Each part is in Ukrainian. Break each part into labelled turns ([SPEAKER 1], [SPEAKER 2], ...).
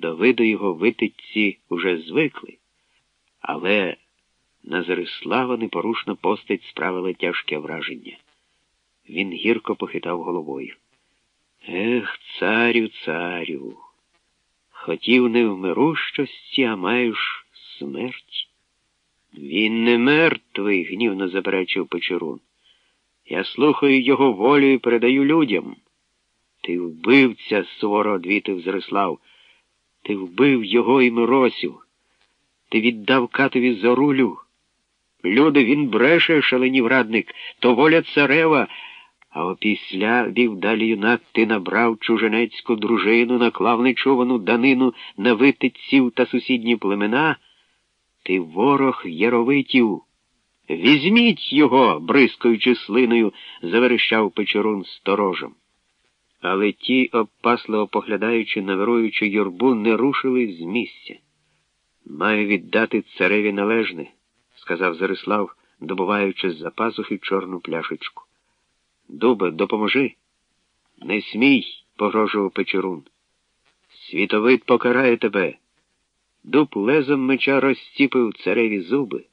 [SPEAKER 1] До виду його витидці уже звикли, але на Зарислава непорушна постать справила тяжке враження. Він гірко похитав головою. Ех, царю, царю, хотів невмирущості, а маєш смерть. Він не мертвий, гнівно заперечив Печерун. Я слухаю його волю і передаю людям. Ти вбивця, суворо одвітив Зарислав. Ти вбив його і Миросю. Ти віддав катові зорулю. Люди, він бреше, шаленів радник, то воля царева. А опісля вів далі юнак ти набрав чуженецьку дружину, наклав нечувану данину на витиців та сусідні племена. Ти ворог яровитів. Візьміть його, бризкаючи слиною, заверещав печерун сторожем. Але ті, обпасливо поглядаючи на вируючу юрбу, не рушили з місця. Маю віддати цареві належне, сказав Зарислав, добуваючи з-за пазухи чорну пляшечку. Дубе, допоможи. Не смій, погрожував Печерун. Світовид покарає тебе. Дуб лезом меча розціпив цареві зуби.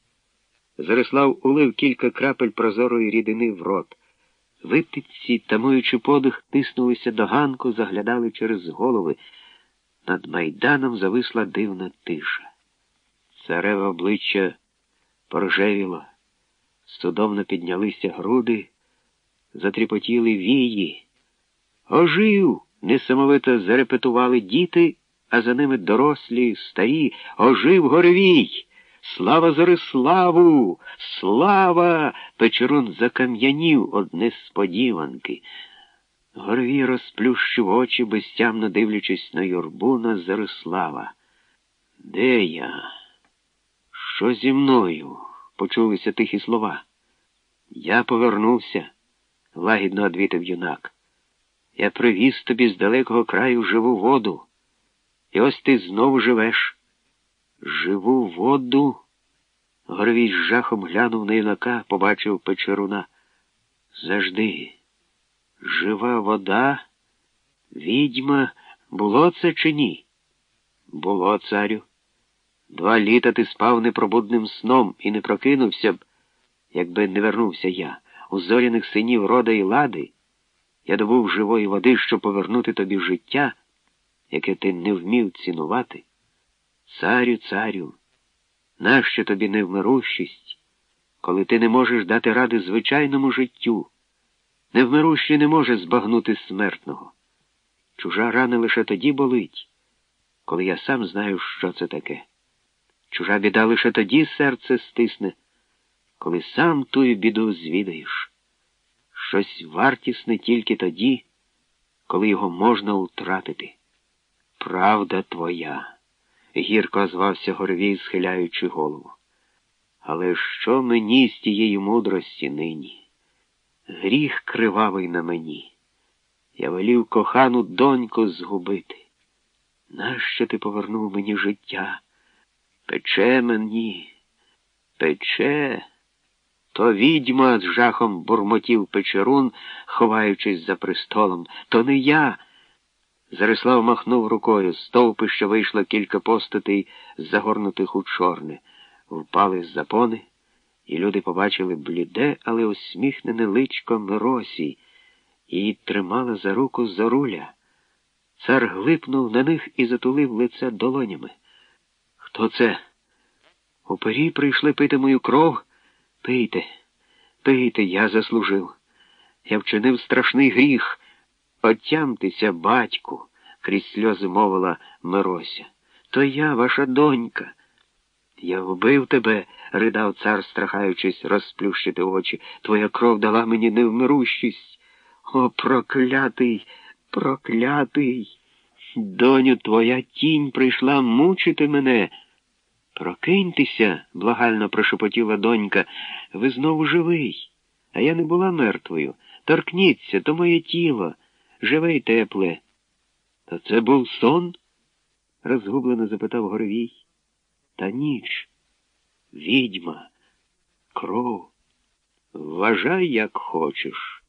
[SPEAKER 1] Зарислав улив кілька крапель прозорої рідини в рот. Витиці, тамуючи подих, тиснулися до ганку, заглядали через голови. Над майданом зависла дивна тиша. Цареве обличчя поржевіло, судомно піднялися груди, затріпотіли вії. Ожив! несамовито зарепетували діти, а за ними дорослі, старі, ожив горвій! Слава Зариславу! Слава! Печерун закам'янів од несподіванки. Горвій розплющив очі, безтямно дивлячись на юрбу на Зарислава. Де я? Що зі мною? почулися тихі слова. Я повернувся, лагідно одвітив юнак. Я привіз тобі з далекого краю живу воду. І ось ти знову живеш. Живу воду. Горовій з жахом глянув на юнака, побачив печеруна. Завжди. Жива вода, відьма, було це чи ні? Було, царю. Два літа ти спав непробудним сном і не прокинувся б, якби не вернувся я. У зоряних синів рода і лади. Я добув живої води, щоб повернути тобі життя, яке ти не вмів цінувати. Царю, царю, нащо тобі невмирущість, коли ти не можеш дати ради звичайному життю? Невмирущий не може збагнути смертного. Чужа рана лише тоді болить, коли я сам знаю, що це таке. Чужа біда лише тоді серце стисне, коли сам тую біду звідаєш. Щось вартісне тільки тоді, коли його можна втратити. Правда твоя, гірко озвався Горвій, схиляючи голову. Але що мені з тієї мудрості нині? Гріх кривавий на мені. Я велів кохану доньку згубити. Нащо ти повернув мені життя? Пече мені, пече. То відьма з жахом бурмотів печерун, ховаючись за престолом. То не я. Зарислав махнув рукою, стовпи, що вийшло кілька постатей, загорнутих у чорне, впали з запони, і люди побачили бліде, але усміхнене личко Миросі, і тримала за руку Зоруля. Цар глипнув на них і затулив лице долонями. Хто це? Упері прийшли пити мою кров? Пийте, пийте, я заслужив. Я вчинив страшний гріх. Отямтеся, батьку, крізь сльози мовила Мирося. То я, ваша донька. Я вбив тебе, ридав цар, страхаючись розплющити очі. Твоя кров дала мені невмирущість. О, проклятий, проклятий. Доню, твоя тінь прийшла мучити мене. Прокиньтеся, благально прошепотіла донька, ви знову живий, а я не була мертвою. Торкніться, то моє тіло, живе й тепле. То це був сон? розгублено запитав Горовій. Та ніч, відьма, кров. Вважай, як хочеш,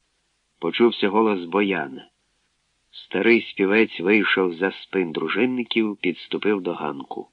[SPEAKER 1] почувся голос Бояна. Старий співець вийшов за спин дружинників, підступив до ганку.